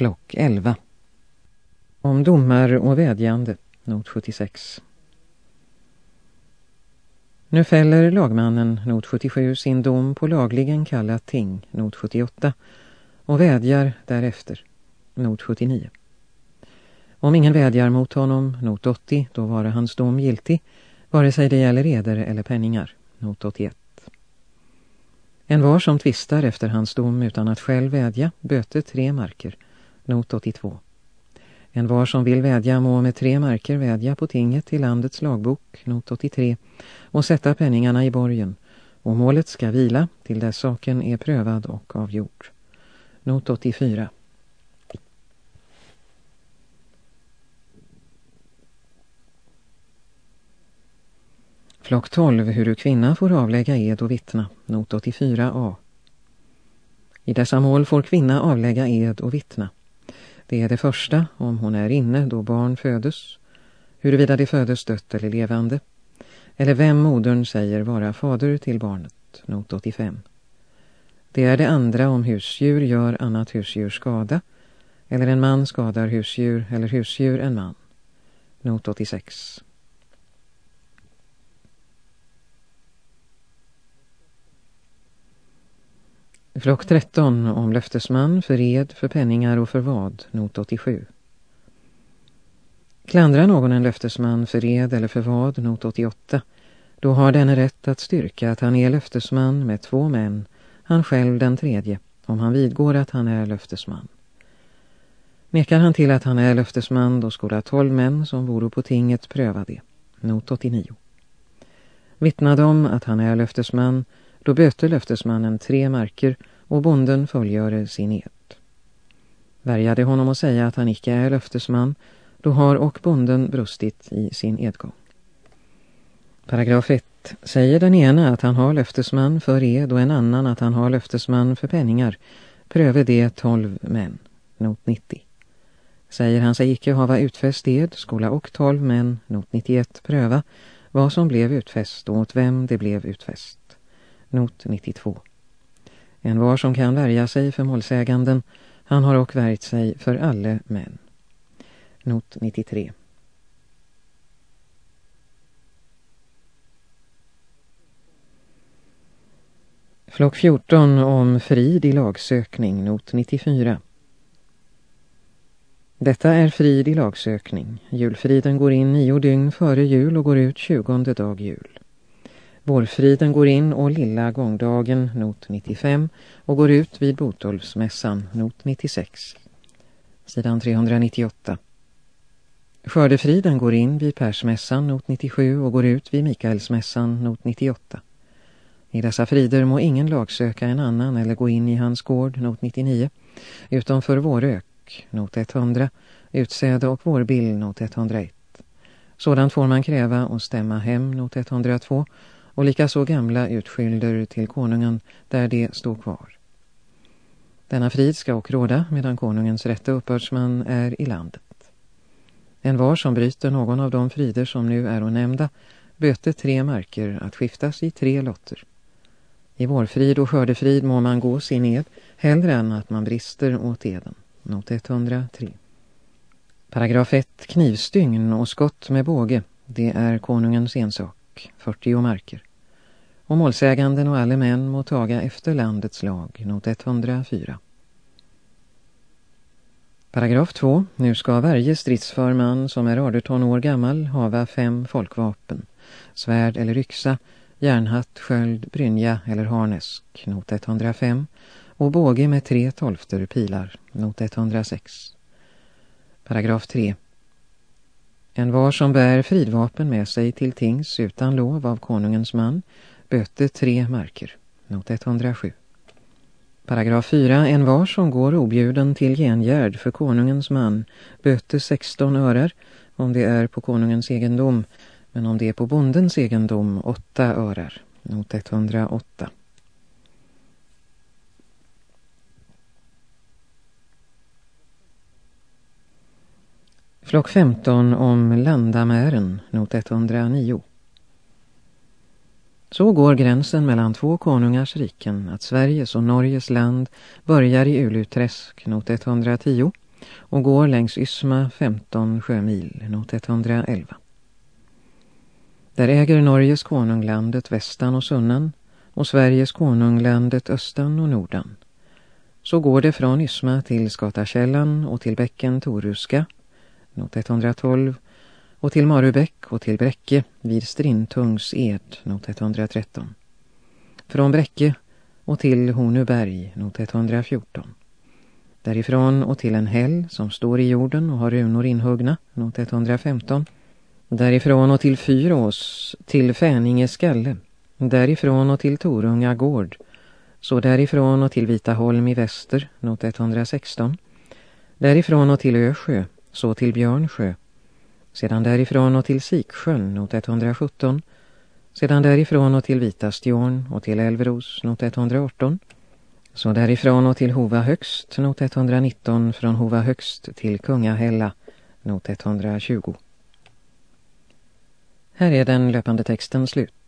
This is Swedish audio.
Flock 11 Om domar och vädjande, not 76 Nu fäller lagmannen, not 77, sin dom på lagligen kallat ting, not 78, och vädjar därefter, not 79. Om ingen vädjar mot honom, not 80, då var hans dom giltig, vare sig det gäller eder eller penningar, not 81. En var som tvistar efter hans dom utan att själv vädja, böter tre marker, not 82. En var som vill vädja må med tre marker vädja på tinget till landets lagbok, not 83, och sätta penningarna i borgen, och målet ska vila till dess saken är prövad och avgjord. Not 84. Flock 12. Hur du kvinna får avlägga ed och vittna. Not 84a. I dessa mål får kvinna avlägga ed och vittna. Det är det första, om hon är inne då barn födes, huruvida det födes dött eller levande, eller vem modern säger vara fader till barnet. Not 85. Det är det andra om husdjur gör annat husdjur skada, eller en man skadar husdjur eller husdjur en man. Not 86. Flock 13 om löftesman, för ed, för penningar och för vad, not 87. Klandrar någon en löftesman för ed eller för vad, not 88, då har denne rätt att styrka att han är löftesman med två män, han själv den tredje, om han vidgår att han är löftesman. Nekar han till att han är löftesman, då skola tolv män som vore på tinget pröva det, not 89. Vittnar de att han är löftesman, då böter löftesmannen tre marker och bonden fullgör sin ed. Värjade honom att säga att han icke är löftesman, då har och bonden brustit i sin edgång. Paragraf 1. Säger den ena att han har löftesman för ed och en annan att han har löftesman för penningar, pröve det tolv män, not 90. Säger han sig icke hava utfäst ed, skola och tolv män, not 91, pröva vad som blev utfäst och åt vem det blev utfäst. Not 92. En var som kan värja sig för målsäganden, han har också värjt sig för alla män. Not 93. Flock 14 om frid i lagsökning, not 94. Detta är frid i lagsökning. Julfriden går in nio dygn före jul och går ut tjugonde dag jul. Vårfriden går in och lilla gångdagen, not 95, och går ut vid Botolfsmässan, not 96. Sidan 398. Skördefriden går in vid Persmässan, not 97, och går ut vid Mikaelsmässan, not 98. I dessa frider må ingen lagsöka en annan eller gå in i hans gård, not 99, utom för vårök, not 100, utsäde och vårbill, not 101. Sådant får man kräva och stämma hem, not 102, och likaså gamla utskylder till konungen där det stod kvar. Denna frid ska och råda medan konungens rätte uppbördsman är i landet. En var som bryter någon av de frider som nu är och nämnda böter tre marker att skiftas i tre lotter. I vårfrid och skördefrid må man gå sin ed hellre än att man brister åt eden. Not 103. Paragraf 1. Knivstygn och skott med båge. Det är konungens ensak. 40 marker och målsäganden och alle män må taga efter landets lag, not 104. Paragraf 2. Nu ska varje stridsför man som är 18 år gammal hava fem folkvapen, svärd eller yxa, järnhatt, sköld, brynja eller harnesk, not 105, och båge med tre tolfter pilar, not 106. Paragraf 3. En var som bär fridvapen med sig till tings utan lov av konungens man Böte tre marker. Not 107. Paragraf 4. En var som går objuden till gengärd för konungens man. Böte 16 örar om det är på konungens egendom. Men om det är på bondens egendom 8 örar. Not 108. Flock 15 om landamären, not 109. Så går gränsen mellan två konungars riken att Sveriges och Norges land börjar i Uluträsk, not 110, och går längs Ysma 15 sjömil, not 111. Där äger Norges konunglandet västan och sunnan och Sveriges konunglandet östan och nordan. Så går det från Ysma till Skatakällan och till bäcken Toruska, not 112, och till Marubäck och till Bräcke vid Strintungs ed, not 113. Från Bräcke och till Honuberg, not 114. Därifrån och till en häll som står i jorden och har runor inhuggna, not 115. Därifrån och till Fyrås, till Fäninge skalle. Därifrån och till Torunga gård. Så därifrån och till Vitaholm i väster, not 116. Därifrån och till Ösjö, så till Björnsjö. Sedan därifrån och till Siksjön, not 117. Sedan därifrån och till Vitastjorn och till Älvros, not 118. Så därifrån och till Hova högst, not 119, från Hova högst till Kungahälla, not 120. Här är den löpande texten slut.